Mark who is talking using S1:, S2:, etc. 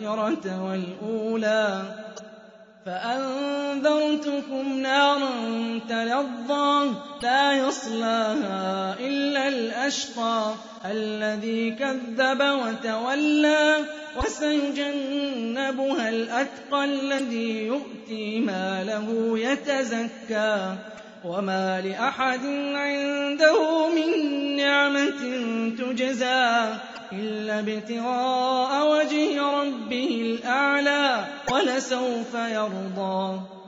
S1: للآخرة والأولى فأنذرتكم نارا تلظى لا يصلاها إلا الأشقى الذي كذب وتولى وسيجنبها الأتقى الذي يؤتي ماله يتزكى وما لأحد عنده من نعمة تجزى إلا ابتغاء وَلَسَوْفَ يَرْضَىٰ.